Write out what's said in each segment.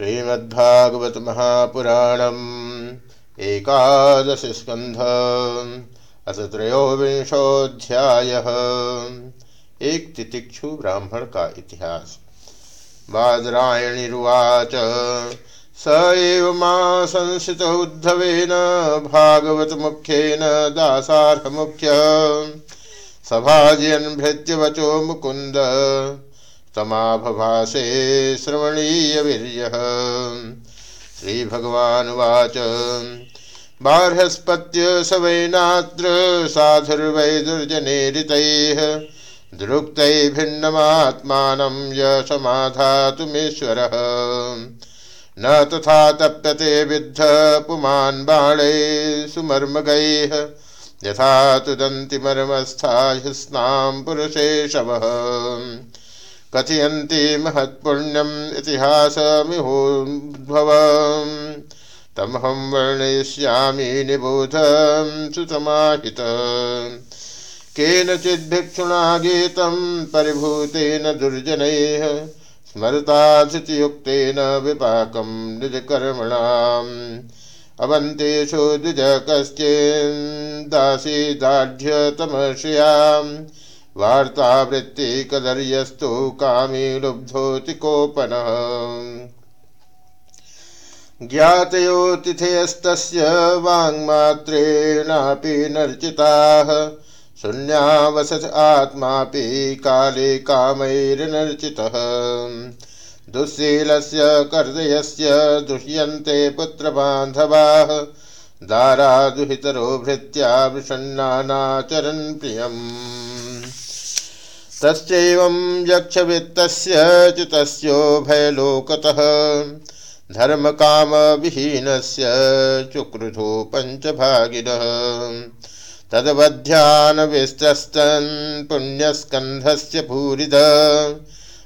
श्रीमद्भागवत महापुराणम् एकादश स्कंध अथ त्रयोविंशोऽध्यायः। एक तितिक्षु ब्राह्मण का इतिहास। बादरायणिरुवाच, स एव संसित उद्धवेन भागवतमुख्येन दासार्हमुख्य। सभाजयन् भृत्यवचो मुकुन्द तमाभभासे श्रवणीयवीर्यः। श्रीभगवानुवाच। बार्हस्पत्य स वै नात्र साधुर्वै दुर्जनेरितैः दुरुक्तैः भिन्नमात्मानं यशमाधातुमीश्वरः। न तथा तप्यते विद्ध पुमान् बाणैः सुमर्मगैः। यथा तुदन्तिमर्मस्था ह्यस्नां पुरुषे शवः कथयन्ति महत्पुण्यम् इतिहासमिहोद्भवम् तमहं वर्णयिष्यामि निबोधं सुतमाहित केनचिद्भिक्षुणा गीतं परिभूतेन दुर्जनैः स्मरताधृतियुक्तेन विपाकं निजकर्मणाम्। अवन्तेषु द्विज वार्तावृत्ति कदर्यस्तु कामी लुब्धोति कोपनः ज्ञातयोतिथयस्तस्य वाङ्मात्रेणापि नर्चिताः, शून्यावसत् आत्मापि काले कामैर्नर्चितः। दुःशीलस्य कर्दयस्य दुह्यन्ते पुत्रबान्धवाः, दारादुहितरो भृत्या विषण्णानाचरन् प्रियम् तस्यैवं यक्षवित्तस्य विहीन से चुक्रुधो पञ्चभागिनः। तदवध्यानविस्तस्तन् पुण्यस्कन्धस्य भूरिद।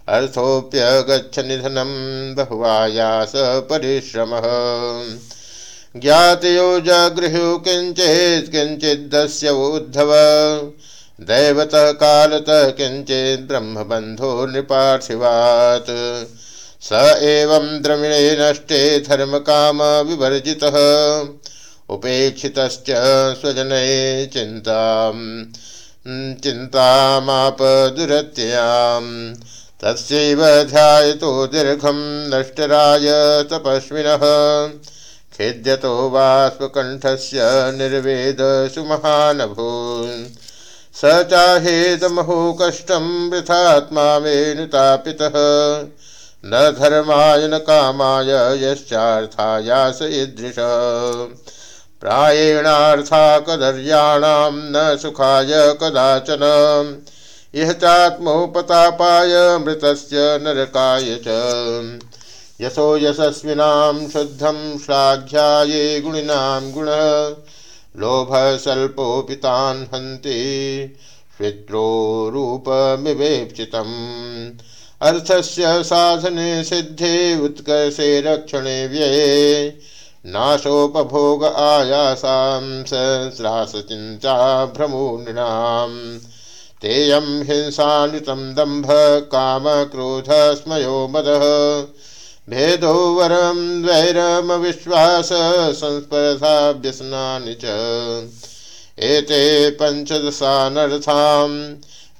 अर्थोऽप्यगच्छ निधनं बहुवायास परिश्रमः। ज्ञातयो जगृह्यो किञ्चित्, किञ्चिद्दस्य उद्धव। दैवतः कालतः किञ्चित् ब्रह्मबन्धो नृपार्थिवात्। स एवं द्रविणे नष्टे धर्मकामविवर्जितः उपेक्षितश्च स्वजनये चिन्तां चिन्तामापदुरत्ययाम् तस्यैव ध्यायतो दीर्घं नष्टराय तपस्विनः। खेद्यतो वा स्वकण्ठस्य निर्वेदसु महानभून् स चाहेदमहो कष्टं वृथात्मा वेणुतापितः न धर्माय न कामाय यश्चार्थायास ईदृश। प्रायेणार्था कदर्याणां न सुखाय कदाचन। इह चात्मोपतापाय मृतस्य नरकाय च। यशो यशस्विनां शुद्धं श्लाघ्याये गुणिनां गुणः। लोभ स्वल्पोऽपि तान् हन्ति श्वित्रो रूपमिवेक्षितम् अर्थस्य साधने सिद्धे उत्कर्षे रक्षणे व्यये, नाशोपभोग आयासां सहस्रासचिन्ता भ्रमो नृणाम् तेयं हिंसानुतं दम्भ कामक्रोध स्मयो मदः। भेदो वरम द्वैरमविश्वास संस्पर्धाभ्यसनानि च। एते पञ्चदशानर्थां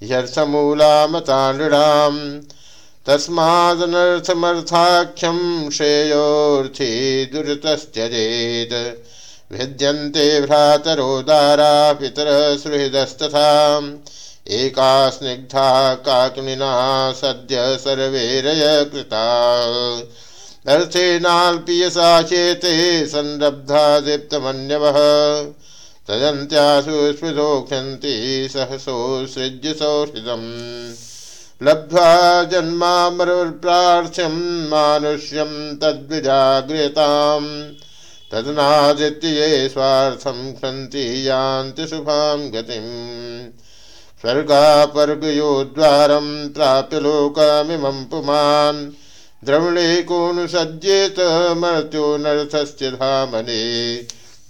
ह्यर्थमूलामता नृणाम् तस्मादनर्थमर्थाख्यं श्रेयोर्थी दुरितस्त्यजेत्। भिद्यन्ते भ्रातरोदारा पितरः सुहृदस्तथा एका स्निग्धा काकिनिना सद्य सर्वेरय कृता। अर्थेनाल्पीयसा चेते संरब्धा दीप्तमन्यवः। तदन्त्यासु स्मृतोक्षन्ति सहसोत्सृज्य सौहृदम् लब्ध्वा जन्मामरुप्रार्थ्यं मानुष्यं तद्विजाग्र्यताम् तदनादित्य ये स्वार्थं क्षन्ति यान्ति शुभां गतिम्। स्वर्गापर्गयोद्वारं प्राप्य लोकमिमं पुमान्। द्रविणे कोऽनुसज्येत मर्त्यो नर्थस्य धामने।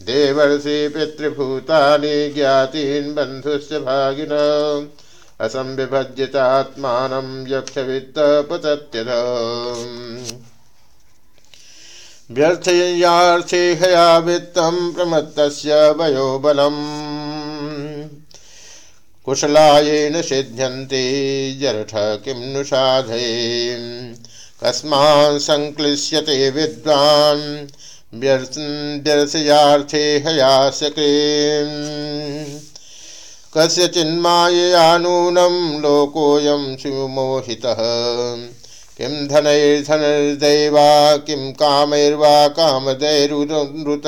देवर्षि पितृभूतानि ज्ञातीन् बन्धुश्च भागिन। असंविभज्यतात्मानं यक्षवित्तपतत्यथ व्यर्थयार्थे हया वित्तं प्रमत्तस्य वयोबलम्। कुशलायेन सिद्ध्यन्ते जरठ किं नु साधये कस्मान् सङ्क्लिश्यते विद्वान् व्यर्थयार्थे हयासके कस्यचिन्मायया नूनं लोकोऽयं सुमोहितः? किं धनैर्धनैर्दैवा, किं कामैर्वा कामदैरुनृत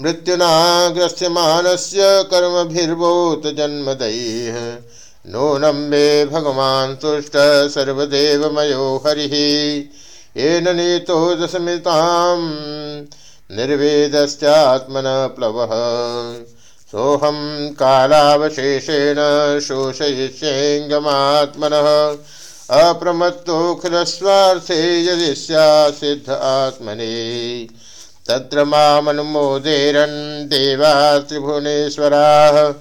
मृत्युना ग्रस्यमानस्य कर्मभिर्वोत जन्मदैः। नूनं मे भगवान् तुष्ट सर्वदेवमयो हरिः। येन नीतो दशमितां निर्वेदश्चात्मन प्लवः। सोऽहं कालावशेषेण शोषयिष्येऽङ्गमात्मनः अप्रमत्तोऽखिलस्वार्थे यदि सिद्ध आत्मने। तत्र मामनुमोदेरन् देवा त्रिभुवनेश्वराः।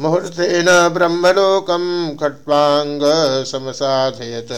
मुहूर्तेन ब्रह्मलोकं खट्वाङ्गसमसाधयत्।